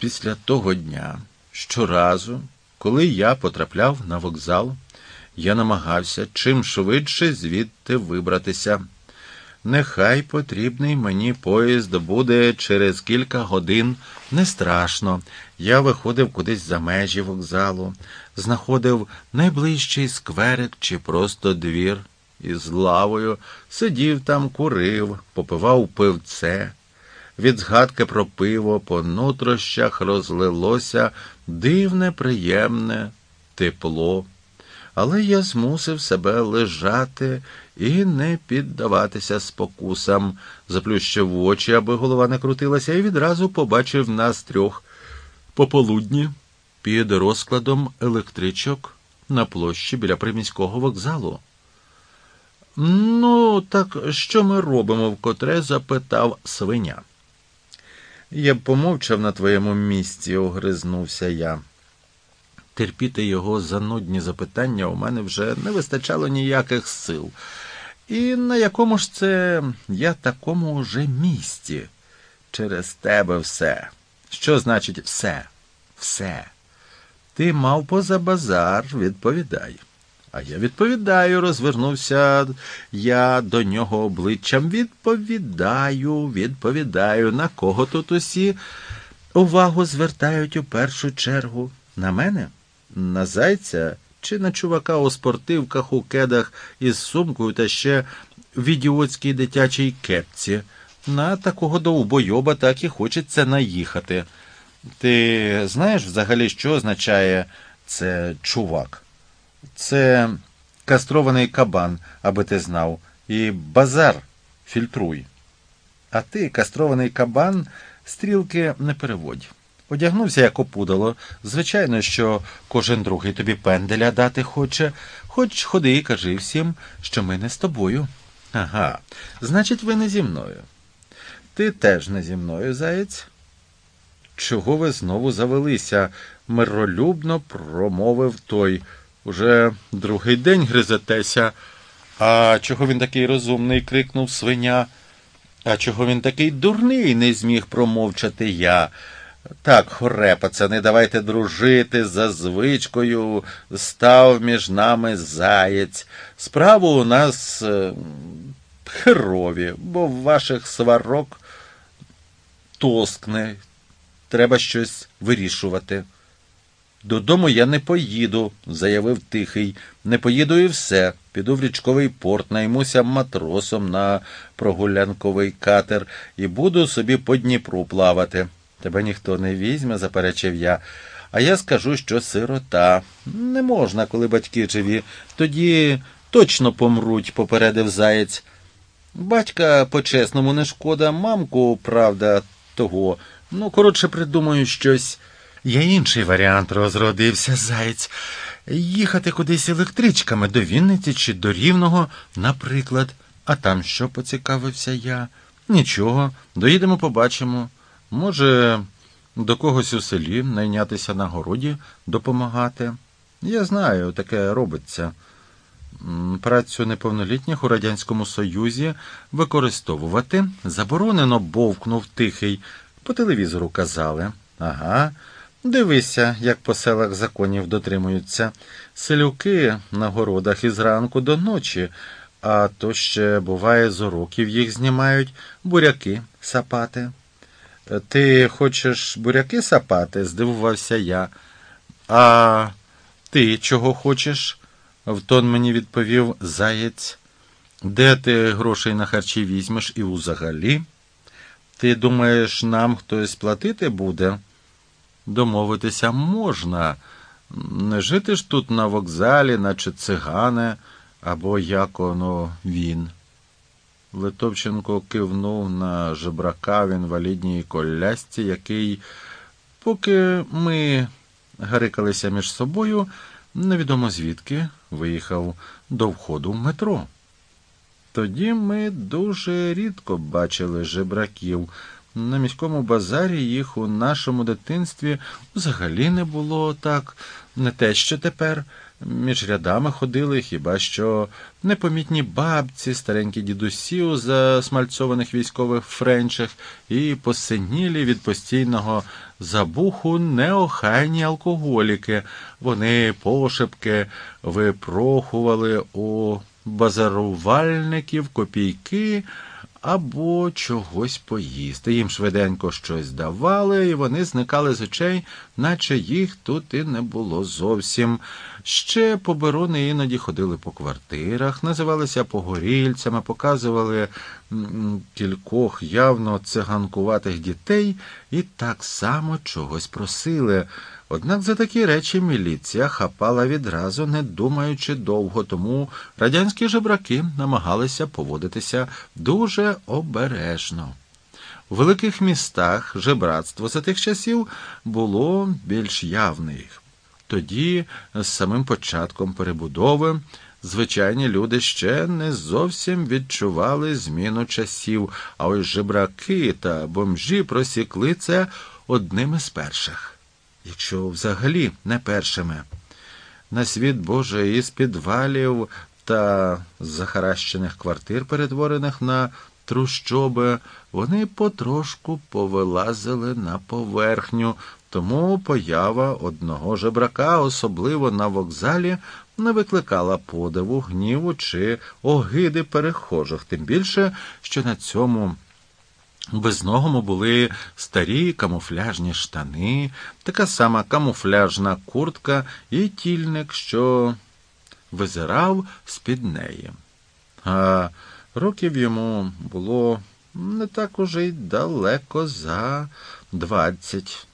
після того дня, щоразу, коли я потрапляв на вокзал, я намагався чим швидше звідти вибратися. Нехай потрібний мені поїзд буде через кілька годин не страшно. Я виходив кудись за межі вокзалу, знаходив найближчий скверик чи просто двір із лавою, сидів там, курив, попивав пивце. Від згадки про пиво по нутрощах розлилося дивне, приємне тепло. Але я змусив себе лежати і не піддаватися спокусам, заплющив очі, аби голова не крутилася, і відразу побачив нас трьох пополудні під розкладом електричок на площі біля приміського вокзалу. Ну, так що ми робимо? вкотре запитав свиня. Я б помовчав на твоєму місці, огризнувся я. Терпіти його занудні запитання у мене вже не вистачало ніяких сил. І на якому ж це я такому вже місці? Через тебе все. Що значить все? Все. Ти мав поза базар, відповідай. А я відповідаю, розвернувся я до нього обличчям. Відповідаю, відповідаю, на кого тут усі увагу звертають у першу чергу? На мене? На зайця чи на чувака у спортивках, у кедах із сумкою та ще в ідіотській дитячій кепці. На такого довбойоба так і хочеться наїхати. Ти знаєш взагалі, що означає це чувак? Це кастрований кабан, аби ти знав, і базар фільтруй. А ти, кастрований кабан, стрілки не переводь. Одягнувся, як опудало. Звичайно, що кожен другий тобі пенделя дати хоче, хоч ходи і кажи всім, що ми не з тобою. Ага, значить, ви не зі мною. Ти теж не зі мною, заєць. Чого ви знову завелися? миролюбно промовив той. Уже другий день гризетеся. А чого він такий розумний? крикнув свиня. А чого він такий дурний? не зміг промовчати я. Так, хоре, пацани, давайте дружити за звичкою, став між нами заєць. Справу у нас е, херові, бо в ваших сварок тоскне. Треба щось вирішувати. Додому я не поїду, заявив тихий. Не поїду і все. Піду в річковий порт, наймуся матросом на прогулянковий катер і буду собі по Дніпру плавати. Тебе ніхто не візьме, заперечив я. А я скажу, що сирота. Не можна, коли батьки живі. Тоді точно помруть, попередив заєць. Батька по-чесному не шкода, мамку, правда, того. Ну, коротше, придумаю щось. Є інший варіант, розродився заєць. Їхати кудись електричками до Вінниці чи до Рівного, наприклад. А там що поцікавився я? Нічого, доїдемо, побачимо. Може, до когось у селі найнятися на городі, допомагати. Я знаю, таке робиться. Працю неповнолітніх у Радянському Союзі використовувати заборонено, бовкнув тихий. По телевізору казали. Ага. Дивися, як по селах законів дотримуються. Селюки на городах із ранку до ночі, а то ще, буває, з уроків їх знімають буряки сапати. Ти хочеш буряки сапати? здивувався я. А ти чого хочеш? В тон мені відповів заєць. Де ти грошей на харчі візьмеш і взагалі? Ти думаєш, нам хтось платити буде? Домовитися можна. Не жити ж тут на вокзалі, наче цигане, або як оно він. Литовченко кивнув на жебрака в інвалідній колясці, який, поки ми гарикалися між собою, невідомо звідки виїхав до входу в метро. Тоді ми дуже рідко бачили жебраків. На міському базарі їх у нашому дитинстві взагалі не було так, не те, що тепер. Між рядами ходили хіба що непомітні бабці, старенькі дідусі у засмальцованих військових френчах і посинілі від постійного забуху неохайні алкоголіки. Вони пошепки випрохували у базарувальників копійки або чогось поїсти. Їм швиденько щось давали, і вони зникали з очей, наче їх тут і не було зовсім. Ще поборони іноді ходили по квартирах, називалися погорільцями, показували кількох явно циганкуватих дітей і так само чогось просили. Однак за такі речі міліція хапала відразу, не думаючи довго, тому радянські жебраки намагалися поводитися дуже обережно. У великих містах жебратство за тих часів було більш явне. Тоді, з самим початком перебудови, звичайні люди ще не зовсім відчували зміну часів, а ось жебраки та бомжі просікли це одними з перших якщо взагалі не першими. На світ Божий із підвалів та захаращених квартир, перетворених на трущоби, вони потрошку повилазили на поверхню, тому поява одного жебрака, особливо на вокзалі, не викликала подиву, гніву чи огиди перехожих, тим більше, що на цьому Безногому були старі камуфляжні штани, така сама камуфляжна куртка і тільник, що визирав з-під неї. А років йому було не так уже й далеко за двадцять.